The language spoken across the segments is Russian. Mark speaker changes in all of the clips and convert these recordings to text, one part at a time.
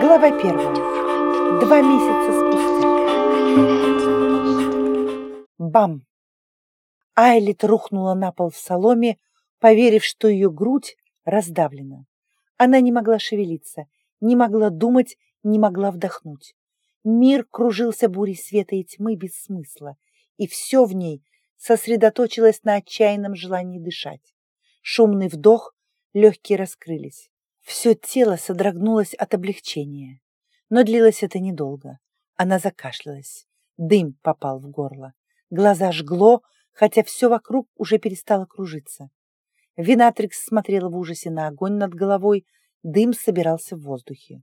Speaker 1: Глава первая. Два месяца спустя. Бам! Айлит рухнула на пол в соломе, поверив, что ее грудь раздавлена. Она не могла шевелиться, не могла думать, не могла вдохнуть. Мир кружился бурей света и тьмы без смысла, и все в ней сосредоточилось на отчаянном желании дышать. Шумный вдох, легкие раскрылись. Все тело содрогнулось от облегчения. Но длилось это недолго. Она закашлялась. Дым попал в горло. Глаза жгло, хотя все вокруг уже перестало кружиться. Винатрикс смотрела в ужасе на огонь над головой, дым собирался в воздухе.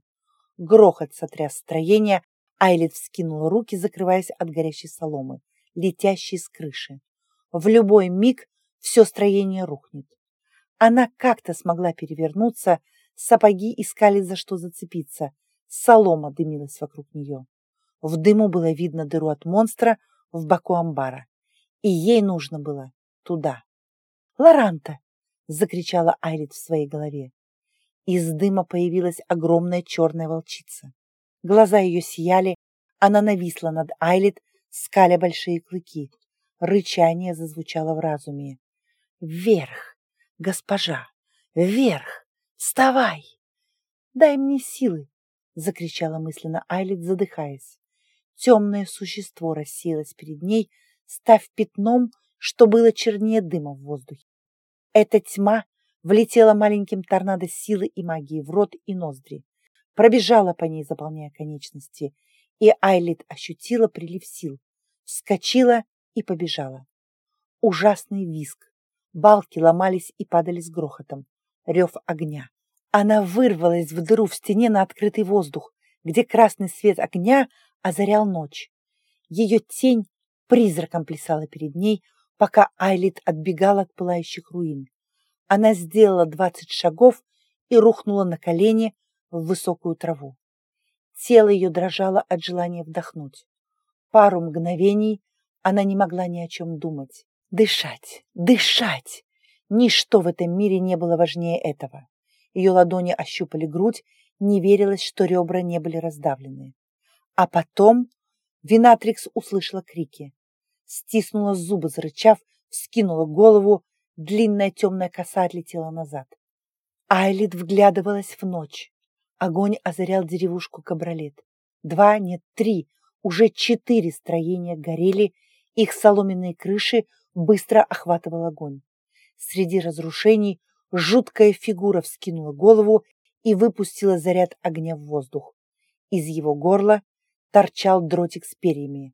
Speaker 1: Грохот сотряс строение, Айлет вскинула руки, закрываясь от горящей соломы, летящей с крыши. В любой миг все строение рухнет. Она как-то смогла перевернуться, Сапоги искали за что зацепиться. Солома дымилась вокруг нее. В дыму было видно дыру от монстра в боку амбара. И ей нужно было туда. «Лоранта!» — закричала Айлит в своей голове. Из дыма появилась огромная черная волчица. Глаза ее сияли, она нависла над Айлит, скаля большие клыки. Рычание зазвучало в разуме. «Вверх, госпожа, вверх!» Вставай! Дай мне силы! Закричала мысленно Айлит, задыхаясь. Темное существо рассеялось перед ней, став пятном, что было чернее дыма в воздухе. Эта тьма влетела маленьким торнадо силы и магии в рот и ноздри, пробежала по ней, заполняя конечности, и Айлит ощутила прилив сил, вскочила и побежала. Ужасный визг. Балки ломались и падали с грохотом рев огня. Она вырвалась в дыру в стене на открытый воздух, где красный свет огня озарял ночь. Ее тень призраком плясала перед ней, пока Айлит отбегала от пылающих руин. Она сделала двадцать шагов и рухнула на колени в высокую траву. Тело ее дрожало от желания вдохнуть. Пару мгновений она не могла ни о чем думать. Дышать, дышать! Ничто в этом мире не было важнее этого. Ее ладони ощупали грудь, не верилось, что ребра не были раздавлены. А потом Винатрикс услышала крики. Стиснула зубы, зарычав, вскинула голову, длинная темная коса отлетела назад. Айлит вглядывалась в ночь. Огонь озарял деревушку Кабролет. Два, нет, три, уже четыре строения горели, их соломенные крыши быстро охватывал огонь. Среди разрушений жуткая фигура вскинула голову и выпустила заряд огня в воздух. Из его горла торчал дротик с перьями.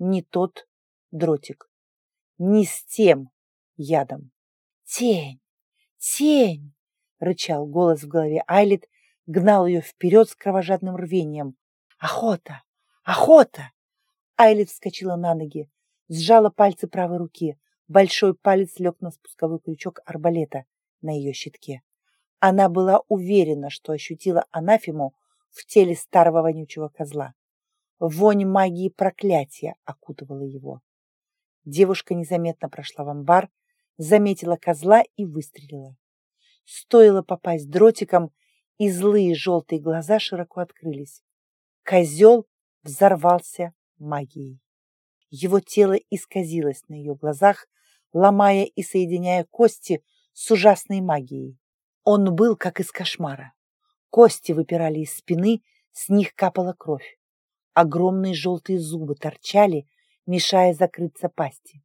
Speaker 1: Не тот дротик, не с тем ядом. «Тень! Тень!» — рычал голос в голове Айлит, гнал ее вперед с кровожадным рвением. «Охота! Охота!» Айлит вскочила на ноги, сжала пальцы правой руки. Большой палец лег на спусковой крючок арбалета на ее щитке. Она была уверена, что ощутила анафему в теле старого вонючего козла. Вонь магии проклятия окутывала его. Девушка незаметно прошла в амбар, заметила козла и выстрелила. Стоило попасть дротиком, и злые желтые глаза широко открылись. Козел взорвался магией. Его тело исказилось на ее глазах, ломая и соединяя кости с ужасной магией. Он был как из кошмара. Кости выпирали из спины, с них капала кровь. Огромные желтые зубы торчали, мешая закрыться пасти.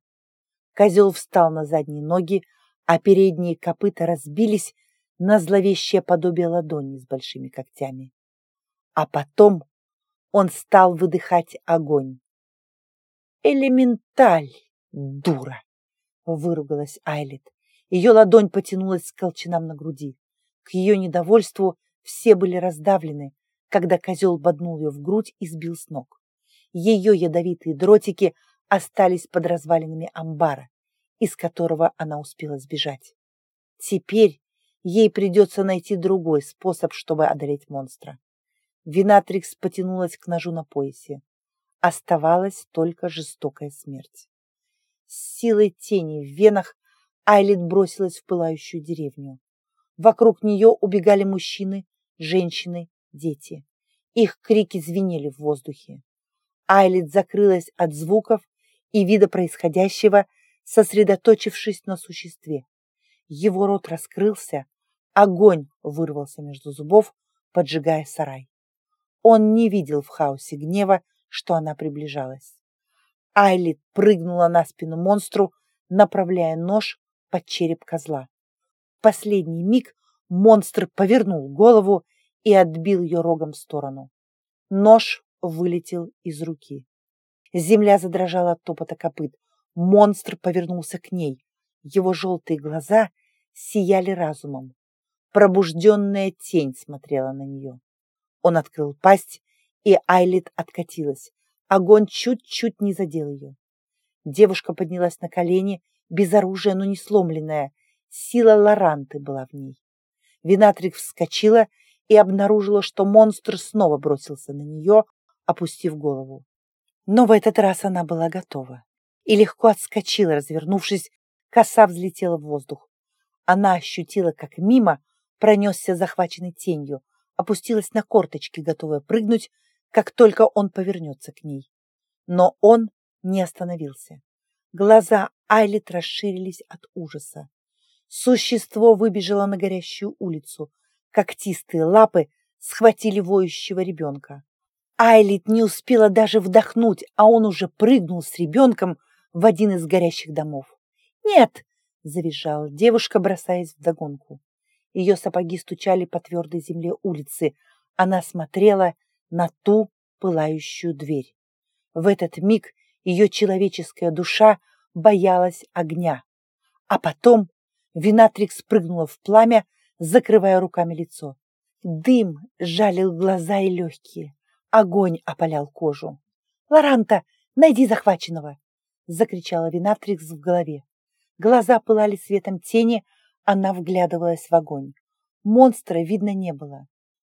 Speaker 1: Козел встал на задние ноги, а передние копыта разбились на зловещее подобие ладони с большими когтями. А потом он стал выдыхать огонь. Элементаль, дура! выругалась Айлит. Ее ладонь потянулась к колчанам на груди. К ее недовольству все были раздавлены, когда козел боднул ее в грудь и сбил с ног. Ее ядовитые дротики остались под развалинами амбара, из которого она успела сбежать. Теперь ей придется найти другой способ, чтобы одолеть монстра. Винатрикс потянулась к ножу на поясе. Оставалась только жестокая смерть. С силой тени в венах Айлит бросилась в пылающую деревню. Вокруг нее убегали мужчины, женщины, дети. Их крики звенели в воздухе. Айлит закрылась от звуков и вида происходящего, сосредоточившись на существе. Его рот раскрылся, огонь вырвался между зубов, поджигая сарай. Он не видел в хаосе гнева, что она приближалась. Айлит прыгнула на спину монстру, направляя нож под череп козла. В последний миг монстр повернул голову и отбил ее рогом в сторону. Нож вылетел из руки. Земля задрожала от топота копыт. Монстр повернулся к ней. Его желтые глаза сияли разумом. Пробужденная тень смотрела на нее. Он открыл пасть, и Айлит откатилась. Огонь чуть-чуть не задел ее. Девушка поднялась на колени, без оружия, но не сломленная. Сила Лоранты была в ней. Винатрик вскочила и обнаружила, что монстр снова бросился на нее, опустив голову. Но в этот раз она была готова и легко отскочила, развернувшись, коса взлетела в воздух. Она ощутила, как мимо пронесся захваченный тенью, опустилась на корточки, готовая прыгнуть, как только он повернется к ней. Но он не остановился. Глаза Айлит расширились от ужаса. Существо выбежало на горящую улицу. Когтистые лапы схватили воющего ребенка. Айлит не успела даже вдохнуть, а он уже прыгнул с ребенком в один из горящих домов. «Нет!» — завизжала девушка, бросаясь вдогонку. Ее сапоги стучали по твердой земле улицы. Она смотрела на ту пылающую дверь. В этот миг ее человеческая душа боялась огня. А потом Винатрикс прыгнула в пламя, закрывая руками лицо. Дым жалил глаза и легкие. Огонь опалял кожу. «Лоранта, найди захваченного!» — закричала Винатрикс в голове. Глаза пылали светом тени, она вглядывалась в огонь. Монстра видно не было.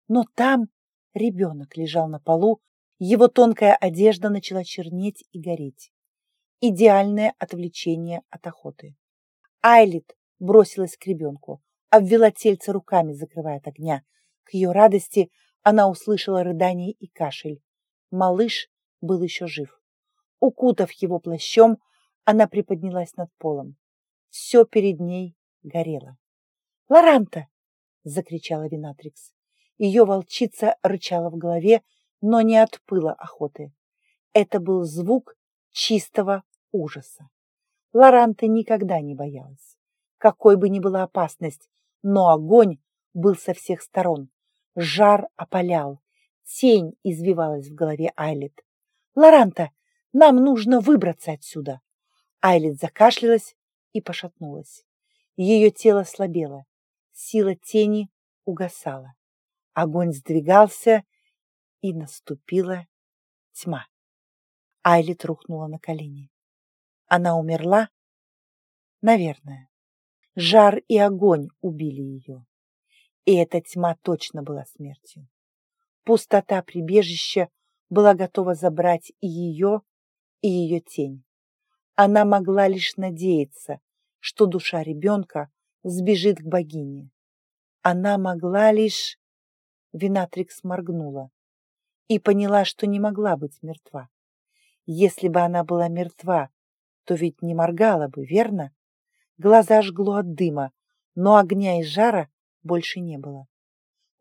Speaker 1: Но там ребенок лежал на полу, его тонкая одежда начала чернеть и гореть. Идеальное отвлечение от охоты. Айлит бросилась к ребенку, обвела тельце руками, закрывая от огня. К ее радости она услышала рыдание и кашель. Малыш был еще жив. Укутав его плащом, она приподнялась над полом. Все перед ней горело. «Лоранта!» — закричала Винатрикс. Ее волчица рычала в голове, но не от пыла охоты. Это был звук чистого ужаса. Лоранта никогда не боялась, какой бы ни была опасность, но огонь был со всех сторон. Жар опалял, тень извивалась в голове Айлет. «Лоранта, нам нужно выбраться отсюда!» Айлет закашлялась и пошатнулась. Ее тело слабело, сила тени угасала. Огонь сдвигался, и наступила тьма. Айлит рухнула на колени. Она умерла? Наверное. Жар и огонь убили ее. И эта тьма точно была смертью. Пустота прибежища была готова забрать и ее, и ее тень. Она могла лишь надеяться, что душа ребенка сбежит к богине. Она могла лишь... Винатрикс моргнула и поняла, что не могла быть мертва. Если бы она была мертва, то ведь не моргала бы, верно? Глаза жгло от дыма, но огня и жара больше не было.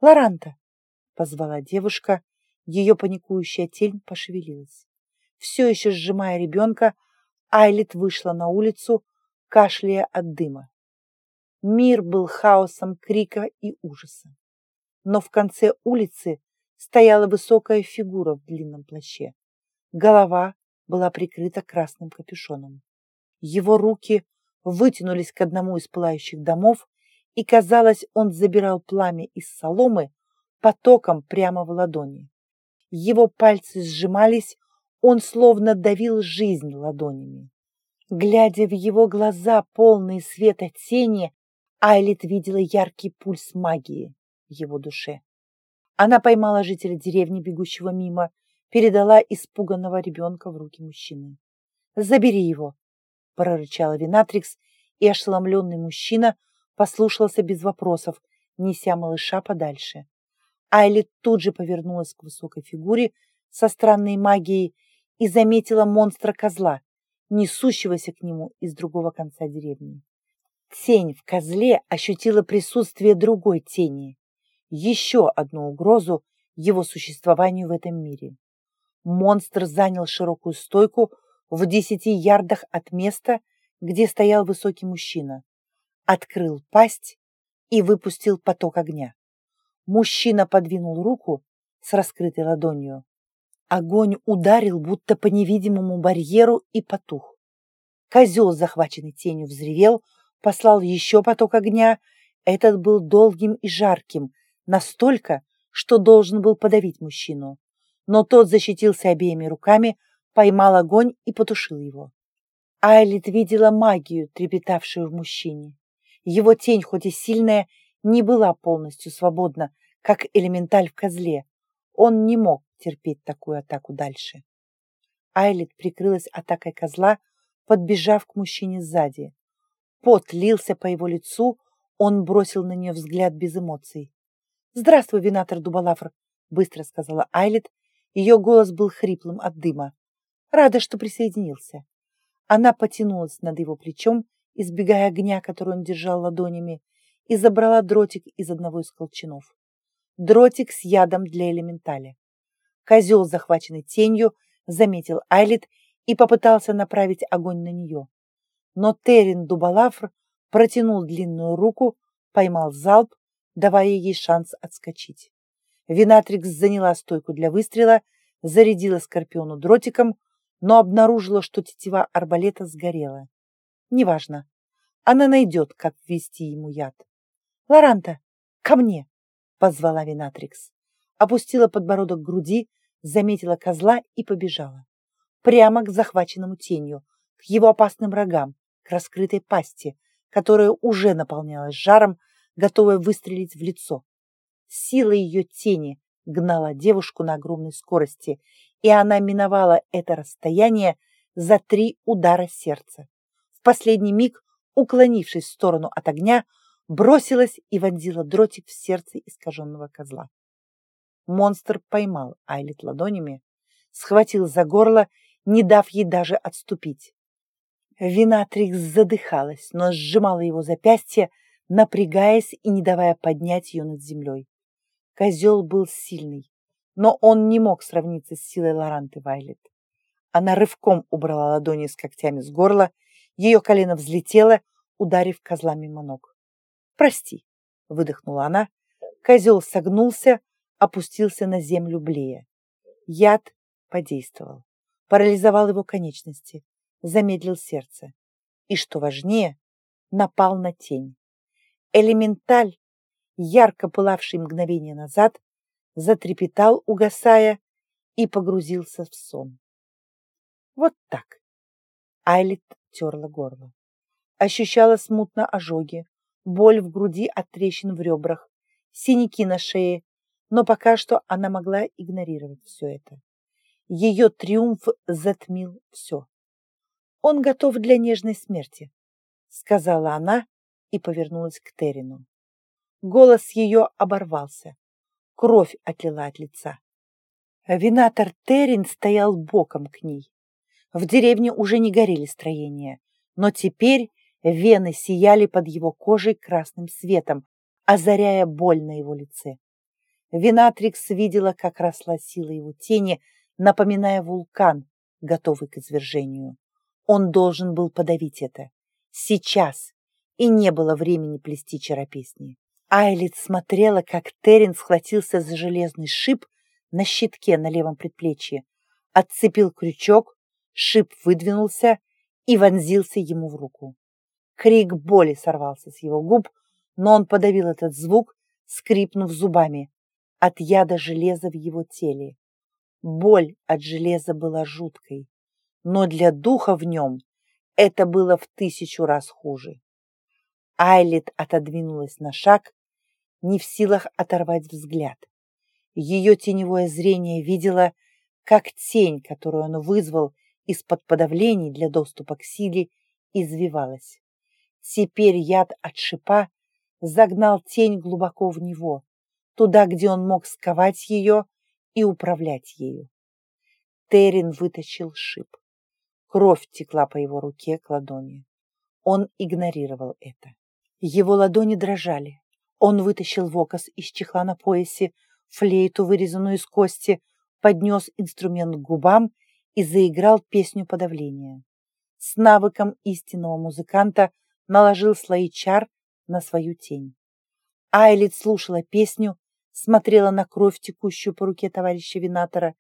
Speaker 1: «Лоранта!» — позвала девушка, ее паникующая тень пошевелилась. Все еще сжимая ребенка, Айлит вышла на улицу, кашляя от дыма. Мир был хаосом крика и ужаса но в конце улицы стояла высокая фигура в длинном плаще. Голова была прикрыта красным капюшоном. Его руки вытянулись к одному из пылающих домов, и, казалось, он забирал пламя из соломы потоком прямо в ладони. Его пальцы сжимались, он словно давил жизнь ладонями. Глядя в его глаза, полные света тени, Айлит видела яркий пульс магии его душе. Она поймала жителя деревни, бегущего мимо, передала испуганного ребенка в руки мужчины. «Забери его!» — прорычала Винатрикс, и ошеломленный мужчина послушался без вопросов, неся малыша подальше. Айли тут же повернулась к высокой фигуре со странной магией и заметила монстра-козла, несущегося к нему из другого конца деревни. Тень в козле ощутила присутствие другой тени, еще одну угрозу его существованию в этом мире. Монстр занял широкую стойку в десяти ярдах от места, где стоял высокий мужчина, открыл пасть и выпустил поток огня. Мужчина подвинул руку с раскрытой ладонью. Огонь ударил будто по невидимому барьеру и потух. Козел, захваченный тенью, взревел, послал еще поток огня. Этот был долгим и жарким, настолько, что должен был подавить мужчину. Но тот защитился обеими руками, поймал огонь и потушил его. Айлит видела магию, трепетавшую в мужчине. Его тень, хоть и сильная, не была полностью свободна, как элементаль в козле. Он не мог терпеть такую атаку дальше. Айлит прикрылась атакой козла, подбежав к мужчине сзади. Пот лился по его лицу, он бросил на нее взгляд без эмоций. «Здравствуй, винатор Дубалафр», — быстро сказала Айлит. Ее голос был хриплым от дыма. «Рада, что присоединился». Она потянулась над его плечом, избегая огня, который он держал ладонями, и забрала дротик из одного из колчанов. Дротик с ядом для элементаля. Козел, захваченный тенью, заметил Айлит и попытался направить огонь на нее. Но Терин Дубалафр протянул длинную руку, поймал залп давая ей шанс отскочить. Винатрикс заняла стойку для выстрела, зарядила Скорпиону дротиком, но обнаружила, что тетива арбалета сгорела. Неважно. Она найдет, как ввести ему яд. «Лоранта, ко мне!» — позвала Винатрикс. Опустила подбородок к груди, заметила козла и побежала. Прямо к захваченному тенью, к его опасным рогам, к раскрытой пасти, которая уже наполнялась жаром, готовая выстрелить в лицо. Сила ее тени гнала девушку на огромной скорости, и она миновала это расстояние за три удара сердца. В последний миг, уклонившись в сторону от огня, бросилась и вонзила дротик в сердце искаженного козла. Монстр поймал Айлит ладонями, схватил за горло, не дав ей даже отступить. Винатрикс задыхалась, но сжимала его запястье, напрягаясь и не давая поднять ее над землей. Козел был сильный, но он не мог сравниться с силой Лоранты Вайлет. Она рывком убрала ладони с когтями с горла, ее колено взлетело, ударив козла мимо ног. «Прости», — выдохнула она. Козел согнулся, опустился на землю блея. Яд подействовал, парализовал его конечности, замедлил сердце. И, что важнее, напал на тень. Элементаль, ярко пылавший мгновение назад, затрепетал, угасая, и погрузился в сон. Вот так. Айлит терла горло. Ощущала смутно ожоги, боль в груди от трещин в ребрах, синяки на шее, но пока что она могла игнорировать все это. Ее триумф затмил все. «Он готов для нежной смерти», — сказала она, и повернулась к Терину. Голос ее оборвался. Кровь отлила от лица. Винатор Терин стоял боком к ней. В деревне уже не горели строения, но теперь вены сияли под его кожей красным светом, озаряя боль на его лице. Винатрикс видела, как росла сила его тени, напоминая вулкан, готовый к извержению. Он должен был подавить это. Сейчас, и не было времени плести чаропесни. Айлит смотрела, как Терен схватился за железный шип на щитке на левом предплечье, отцепил крючок, шип выдвинулся и вонзился ему в руку. Крик боли сорвался с его губ, но он подавил этот звук, скрипнув зубами от яда железа в его теле. Боль от железа была жуткой, но для духа в нем это было в тысячу раз хуже. Айлит отодвинулась на шаг, не в силах оторвать взгляд. Ее теневое зрение видело, как тень, которую он вызвал из-под подавлений для доступа к силе, извивалась. Теперь яд от шипа загнал тень глубоко в него, туда, где он мог сковать ее и управлять ею. Терин вытащил шип. Кровь текла по его руке к ладони. Он игнорировал это. Его ладони дрожали. Он вытащил вокос из чехла на поясе, флейту, вырезанную из кости, поднес инструмент к губам и заиграл песню подавления. С навыком истинного музыканта наложил слои чар на свою тень. Айлит слушала песню, смотрела на кровь, текущую по руке товарища Винатора,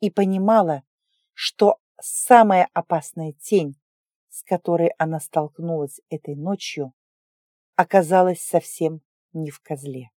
Speaker 1: и понимала, что самая опасная тень, с которой она столкнулась этой ночью, оказалась совсем не в козле.